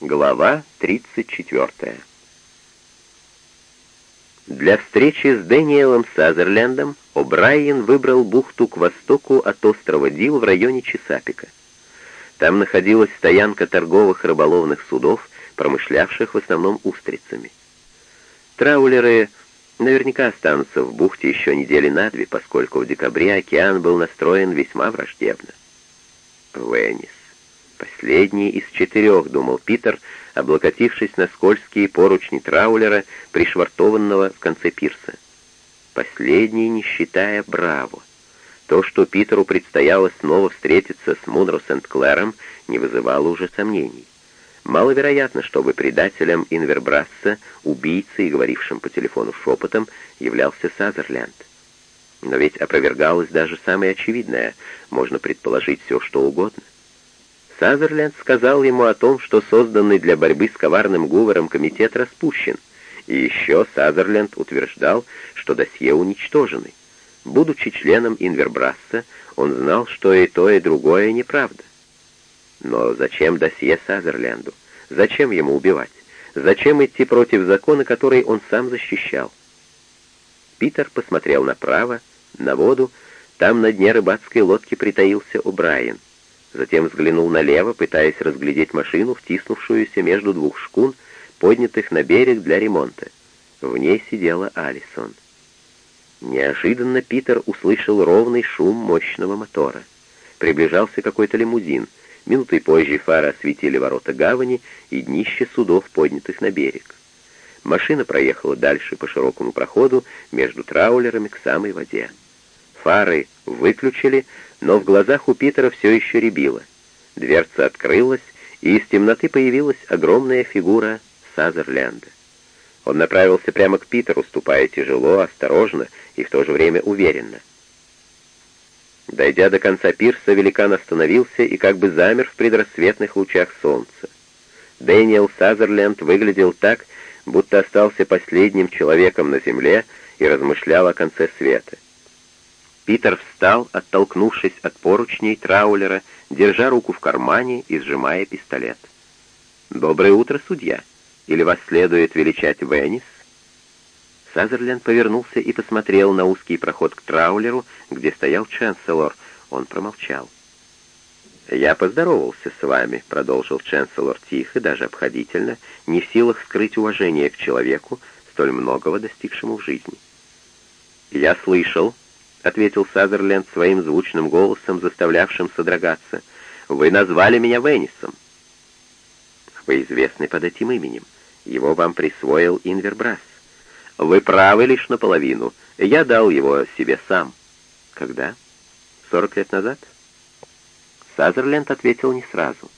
Глава 34 Для встречи с Дэниелом Сазерлендом О'Брайен выбрал бухту к востоку от острова Дил в районе Чесапика. Там находилась стоянка торговых рыболовных судов, промышлявших в основном устрицами. Траулеры наверняка останутся в бухте еще недели на две, поскольку в декабре океан был настроен весьма враждебно. Веннис. Последний из четырех, думал Питер, облокотившись на скользкие поручни траулера, пришвартованного в конце пирса. Последний, не считая Браво. То, что Питеру предстояло снова встретиться с Мунро Сент-Клэром, не вызывало уже сомнений. Маловероятно, чтобы предателем Инвербрасса, убийцей, говорившим по телефону шепотом, являлся Сазерленд. Но ведь опровергалось даже самое очевидное, можно предположить все, что угодно. Сазерленд сказал ему о том, что созданный для борьбы с коварным Гувером комитет распущен, и еще Сазерленд утверждал, что досье уничтожены. Будучи членом Инвербрасса, он знал, что и то, и другое неправда. Но зачем досье Сазерленду? Зачем ему убивать? Зачем идти против закона, который он сам защищал? Питер посмотрел направо, на воду, там на дне рыбацкой лодки притаился О'Брайен. Затем взглянул налево, пытаясь разглядеть машину, втиснувшуюся между двух шкун, поднятых на берег для ремонта. В ней сидела Алисон. Неожиданно Питер услышал ровный шум мощного мотора. Приближался какой-то лимузин. Минутой позже фары осветили ворота гавани и днище судов, поднятых на берег. Машина проехала дальше по широкому проходу между траулерами к самой воде. Фары выключили, но в глазах у Питера все еще рябило. Дверца открылась, и из темноты появилась огромная фигура Сазерленда. Он направился прямо к Питеру, ступая тяжело, осторожно и в то же время уверенно. Дойдя до конца пирса, великан остановился и как бы замер в предрассветных лучах солнца. Дэниел Сазерленд выглядел так, будто остался последним человеком на земле и размышлял о конце света. Питер встал, оттолкнувшись от поручней траулера, держа руку в кармане и сжимая пистолет. «Доброе утро, судья. Или вас следует величать Веннис?» Сазерленд повернулся и посмотрел на узкий проход к траулеру, где стоял Ченселор. Он промолчал. «Я поздоровался с вами», — продолжил Ченселор тихо, даже обходительно, не в силах скрыть уважение к человеку, столь многого достигшему в жизни. «Я слышал», — ответил Сазерленд своим звучным голосом, заставлявшим содрогаться. «Вы назвали меня Веннисом». «Вы известны под этим именем. Его вам присвоил Инвербрас. Вы правы лишь наполовину. Я дал его себе сам». «Когда? Сорок лет назад?» Сазерленд ответил не сразу.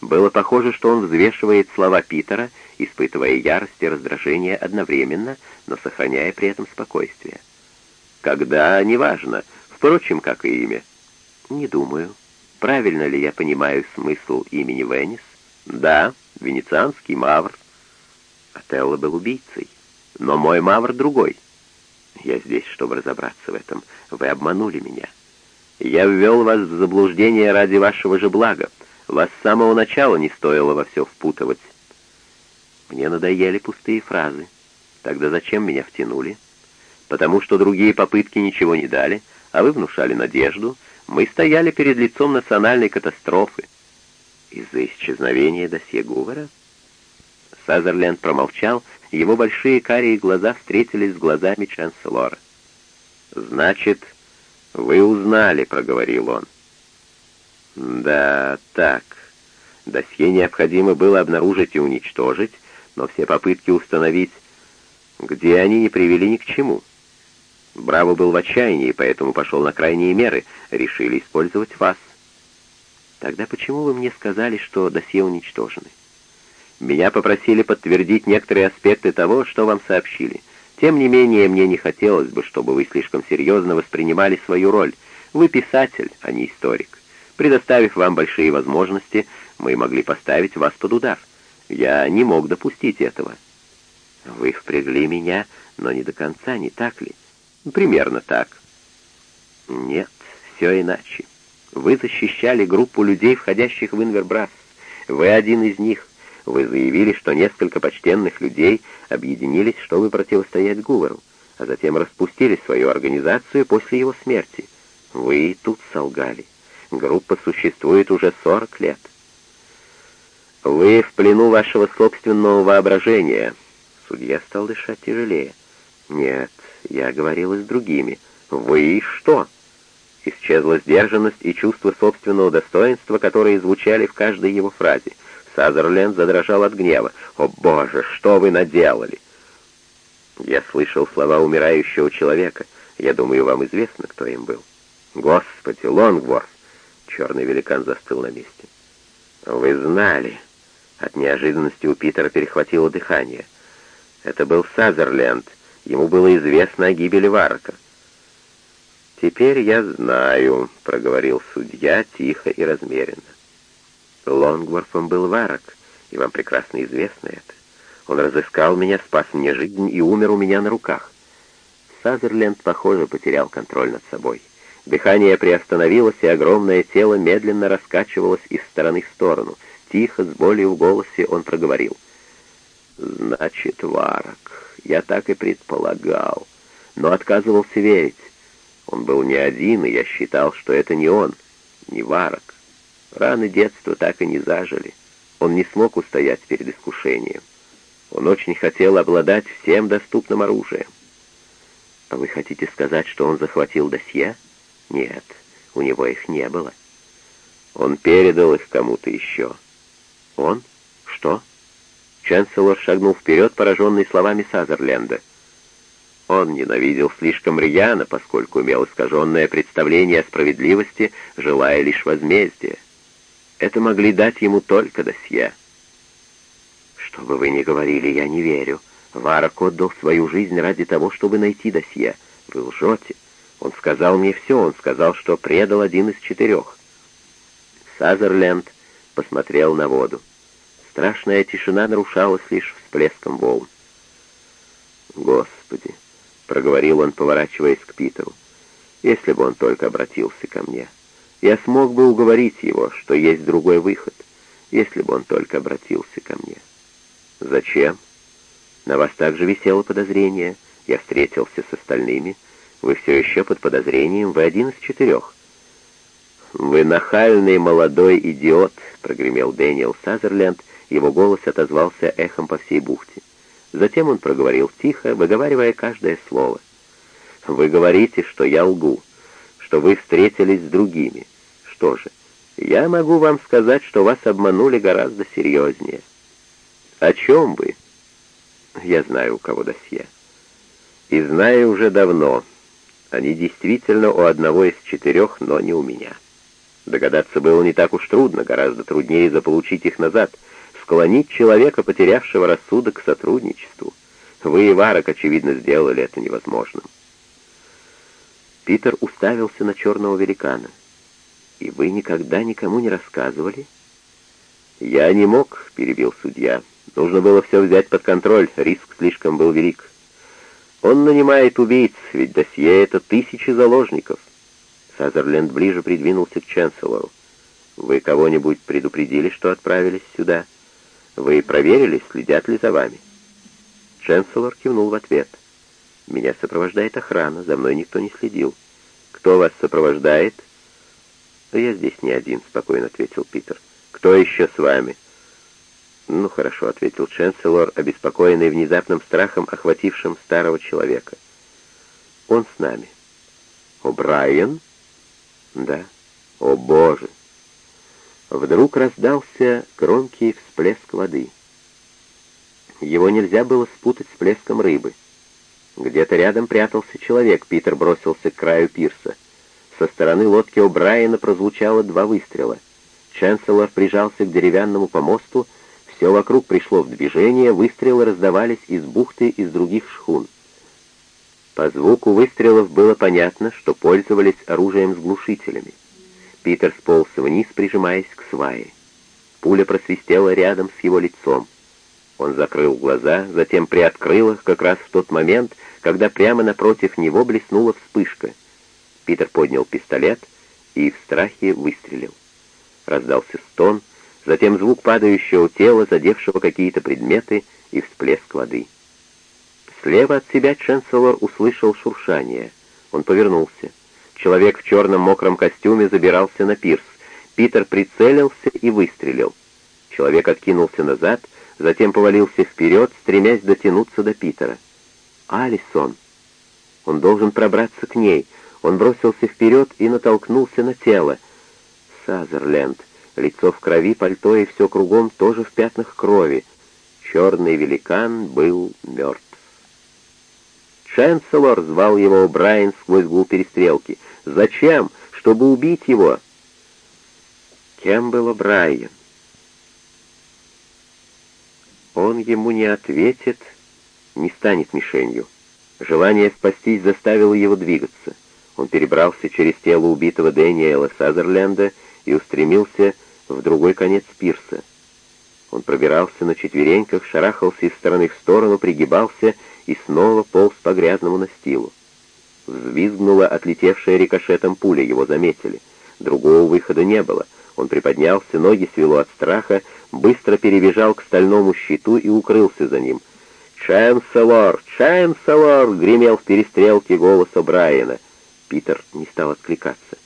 Было похоже, что он взвешивает слова Питера, испытывая ярость и раздражение одновременно, но сохраняя при этом спокойствие. Когда, неважно. Впрочем, как и имя. Не думаю. Правильно ли я понимаю смысл имени Веннис? Да, венецианский мавр. Отелло был убийцей. Но мой мавр другой. Я здесь, чтобы разобраться в этом. Вы обманули меня. Я ввел вас в заблуждение ради вашего же блага. Вас с самого начала не стоило во все впутывать. Мне надоели пустые фразы. Тогда зачем меня втянули? — потому что другие попытки ничего не дали, а вы внушали надежду, мы стояли перед лицом национальной катастрофы. Из-за исчезновения досье Гувера? Сазерленд промолчал, его большие карие глаза встретились с глазами Чанселора. «Значит, вы узнали», — проговорил он. «Да, так. Досье необходимо было обнаружить и уничтожить, но все попытки установить, где они, не привели ни к чему». Браво был в отчаянии, поэтому пошел на крайние меры. Решили использовать вас. Тогда почему вы мне сказали, что досье уничтожены? Меня попросили подтвердить некоторые аспекты того, что вам сообщили. Тем не менее, мне не хотелось бы, чтобы вы слишком серьезно воспринимали свою роль. Вы писатель, а не историк. Предоставив вам большие возможности, мы могли поставить вас под удар. Я не мог допустить этого. Вы впрягли меня, но не до конца, не так ли? Примерно так. Нет, все иначе. Вы защищали группу людей, входящих в Инвербрас. Вы один из них. Вы заявили, что несколько почтенных людей объединились, чтобы противостоять Гувару, а затем распустили свою организацию после его смерти. Вы и тут солгали. Группа существует уже 40 лет. Вы в плену вашего собственного воображения. Судья стал дышать тяжелее. Нет, я говорил и с другими. Вы что? Исчезла сдержанность и чувство собственного достоинства, которые звучали в каждой его фразе. Сазерленд задрожал от гнева. «О, Боже, что вы наделали?» Я слышал слова умирающего человека. Я думаю, вам известно, кто им был. Господи, Лонгворс! Черный великан застыл на месте. Вы знали. От неожиданности у Питера перехватило дыхание. Это был Сазерленд. Ему было известно о гибели Варка. «Теперь я знаю», — проговорил судья тихо и размеренно. Лонгворфом был Варок, и вам прекрасно известно это. Он разыскал меня, спас мне жизнь и умер у меня на руках. Сазерленд, похоже, потерял контроль над собой. Дыхание приостановилось, и огромное тело медленно раскачивалось из стороны в сторону. Тихо, с болью в голосе, он проговорил. «Значит, Варок, я так и предполагал, но отказывался верить. Он был не один, и я считал, что это не он, не Варок. Раны детства так и не зажили. Он не смог устоять перед искушением. Он очень хотел обладать всем доступным оружием. А вы хотите сказать, что он захватил досье? Нет, у него их не было. Он передал их кому-то еще. Он? Что? Чанселор шагнул вперед, пораженный словами Сазерленда. Он ненавидел слишком рьяно, поскольку имел искаженное представление о справедливости, желая лишь возмездия. Это могли дать ему только досье. Что бы вы ни говорили, я не верю. Варок отдал свою жизнь ради того, чтобы найти досье. Вы лжете. Он сказал мне все, он сказал, что предал один из четырех. Сазерленд посмотрел на воду. Страшная тишина нарушалась лишь всплеском волн. «Господи!» проговорил он, поворачиваясь к Питеру. «Если бы он только обратился ко мне, я смог бы уговорить его, что есть другой выход, если бы он только обратился ко мне». «Зачем? На вас также висело подозрение. Я встретился с остальными. Вы все еще под подозрением, вы один из четырех». «Вы нахальный молодой идиот», — прогремел Дэниел Сазерленд, его голос отозвался эхом по всей бухте. Затем он проговорил тихо, выговаривая каждое слово. «Вы говорите, что я лгу, что вы встретились с другими. Что же, я могу вам сказать, что вас обманули гораздо серьезнее. О чем вы? Я знаю, у кого досье. И знаю уже давно. Они действительно у одного из четырех, но не у меня. Догадаться было не так уж трудно, гораздо труднее заполучить их назад — склонить человека, потерявшего рассудок, к сотрудничеству. Вы и Варок, очевидно, сделали это невозможным. Питер уставился на черного великана. «И вы никогда никому не рассказывали?» «Я не мог», — перебил судья. «Нужно было все взять под контроль, риск слишком был велик. Он нанимает убийц, ведь досье — это тысячи заложников». Сазерленд ближе придвинулся к Ченселору. «Вы кого-нибудь предупредили, что отправились сюда?» Вы проверили, следят ли за вами?» Ченселор кивнул в ответ. «Меня сопровождает охрана, за мной никто не следил. Кто вас сопровождает?» «Я здесь не один», — спокойно ответил Питер. «Кто еще с вами?» «Ну, хорошо», — ответил Ченселор, обеспокоенный внезапным страхом, охватившим старого человека. «Он с нами». «О, Брайан?» «Да». «О, Боже!» Вдруг раздался громкий всплеск воды. Его нельзя было спутать с плеском рыбы. Где-то рядом прятался человек, Питер бросился к краю пирса. Со стороны лодки О'Брайена прозвучало два выстрела. Ченселор прижался к деревянному помосту, все вокруг пришло в движение, выстрелы раздавались из бухты из других шхун. По звуку выстрелов было понятно, что пользовались оружием с глушителями. Питер сполз вниз, прижимаясь к свае. Пуля просвистела рядом с его лицом. Он закрыл глаза, затем приоткрыл их как раз в тот момент, когда прямо напротив него блеснула вспышка. Питер поднял пистолет и в страхе выстрелил. Раздался стон, затем звук падающего тела, задевшего какие-то предметы, и всплеск воды. Слева от себя Ченселор услышал шуршание. Он повернулся. Человек в черном мокром костюме забирался на пирс. Питер прицелился и выстрелил. Человек откинулся назад, затем повалился вперед, стремясь дотянуться до Питера. «Алисон!» Он должен пробраться к ней. Он бросился вперед и натолкнулся на тело. Сазерленд. Лицо в крови, пальто и все кругом тоже в пятнах крови. Черный великан был мертв. «Ченселор!» — звал его Брайан сквозь гул перестрелки. «Зачем? Чтобы убить его!» Кем был Брайан? Он ему не ответит, не станет мишенью. Желание спастись заставило его двигаться. Он перебрался через тело убитого Дэниела Сазерленда и устремился в другой конец пирса. Он пробирался на четвереньках, шарахался из стороны в сторону, пригибался и снова полз по грязному настилу. Взвизгнула отлетевшая рикошетом пуля, его заметили. Другого выхода не было. Он приподнялся, ноги свело от страха, быстро перебежал к стальному щиту и укрылся за ним. «Ченселор! Ченселор!» — гремел в перестрелке голос Брайана. Питер не стал откликаться.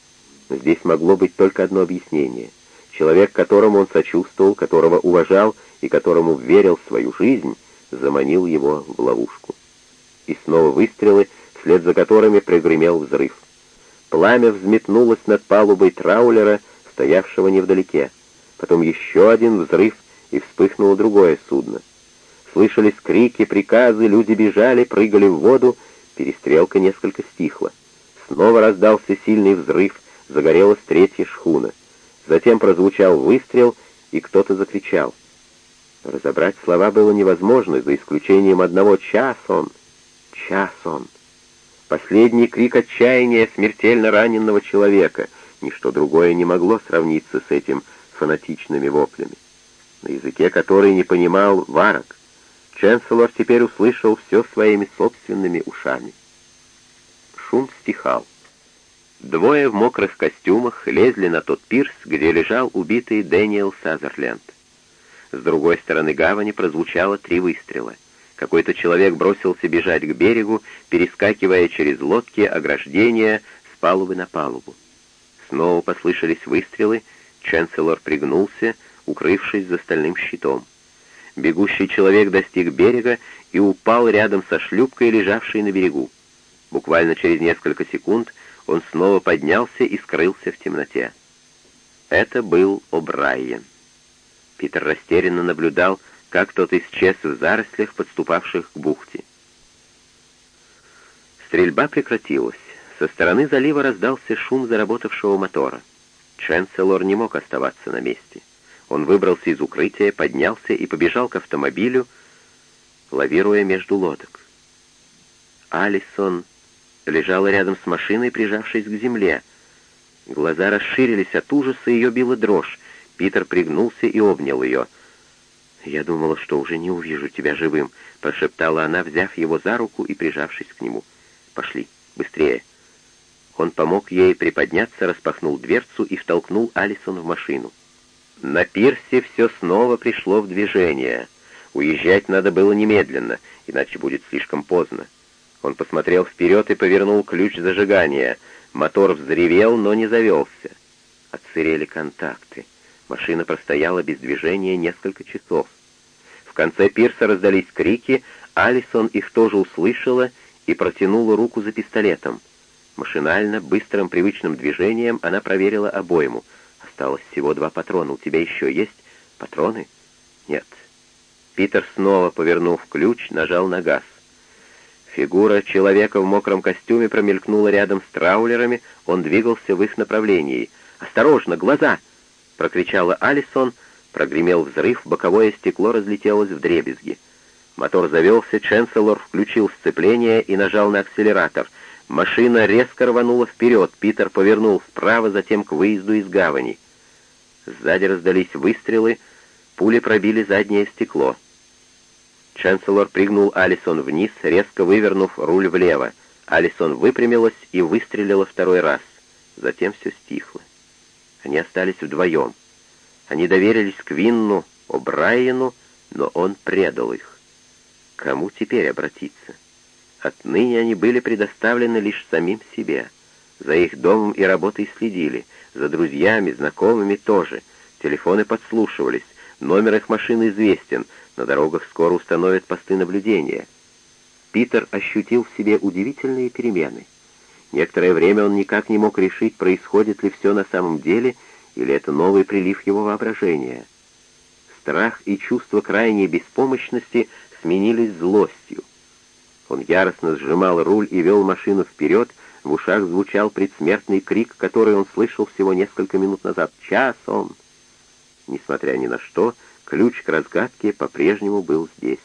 Здесь могло быть только одно объяснение. Человек, которому он сочувствовал, которого уважал и которому верил в свою жизнь, заманил его в ловушку. И снова выстрелы, вслед за которыми прогремел взрыв. Пламя взметнулось над палубой траулера, стоявшего невдалеке. Потом еще один взрыв, и вспыхнуло другое судно. Слышались крики, приказы, люди бежали, прыгали в воду, перестрелка несколько стихла. Снова раздался сильный взрыв, загорелась третья шхуна. Затем прозвучал выстрел, и кто-то закричал. Разобрать слова было невозможно, за исключением одного «час он». «Час он». Последний крик отчаяния смертельно раненного человека. Ничто другое не могло сравниться с этим фанатичными воплями. На языке, который не понимал Варок, Ченселор теперь услышал все своими собственными ушами. Шум стихал. Двое в мокрых костюмах лезли на тот пирс, где лежал убитый Дэниел Сазерленд. С другой стороны гавани прозвучало три выстрела. Какой-то человек бросился бежать к берегу, перескакивая через лодки, ограждения, с палубы на палубу. Снова послышались выстрелы, Ченселор пригнулся, укрывшись за стальным щитом. Бегущий человек достиг берега и упал рядом со шлюпкой, лежавшей на берегу. Буквально через несколько секунд он снова поднялся и скрылся в темноте. Это был О'Брайен. Питер растерянно наблюдал, как тот исчез в зарослях, подступавших к бухте. Стрельба прекратилась. Со стороны залива раздался шум заработавшего мотора. Ченселор не мог оставаться на месте. Он выбрался из укрытия, поднялся и побежал к автомобилю, лавируя между лодок. Алисон лежала рядом с машиной, прижавшись к земле. Глаза расширились от ужаса, ее била дрожь. Питер пригнулся и обнял ее. «Я думала, что уже не увижу тебя живым», — прошептала она, взяв его за руку и прижавшись к нему. «Пошли, быстрее». Он помог ей приподняться, распахнул дверцу и втолкнул Алисон в машину. На пирсе все снова пришло в движение. Уезжать надо было немедленно, иначе будет слишком поздно. Он посмотрел вперед и повернул ключ зажигания. Мотор взревел, но не завелся. Отсырели контакты. Машина простояла без движения несколько часов. В конце пирса раздались крики, Алисон их тоже услышала и протянула руку за пистолетом. Машинально, быстрым привычным движением она проверила обойму. Осталось всего два патрона. У тебя еще есть патроны? Нет. Питер снова, повернув ключ, нажал на газ. Фигура человека в мокром костюме промелькнула рядом с траулерами, он двигался в их направлении. «Осторожно, глаза!» — прокричала Алисон, прогремел взрыв, боковое стекло разлетелось в дребезги. Мотор завелся, Ченселор включил сцепление и нажал на акселератор. Машина резко рванула вперед, Питер повернул вправо, затем к выезду из гавани. Сзади раздались выстрелы, пули пробили заднее стекло. Ченселор пригнул Алисон вниз, резко вывернув руль влево. Алисон выпрямилась и выстрелила второй раз. Затем все стихло. Они остались вдвоем. Они доверились Квинну, О'Брайену, но он предал их. Кому теперь обратиться? Отныне они были предоставлены лишь самим себе. За их домом и работой следили, за друзьями, знакомыми тоже. Телефоны подслушивались, номер их машины известен, на дорогах скоро установят посты наблюдения. Питер ощутил в себе удивительные перемены. Некоторое время он никак не мог решить, происходит ли все на самом деле, или это новый прилив его воображения. Страх и чувство крайней беспомощности сменились злостью. Он яростно сжимал руль и вел машину вперед, в ушах звучал предсмертный крик, который он слышал всего несколько минут назад. «Час он!» Несмотря ни на что, ключ к разгадке по-прежнему был здесь.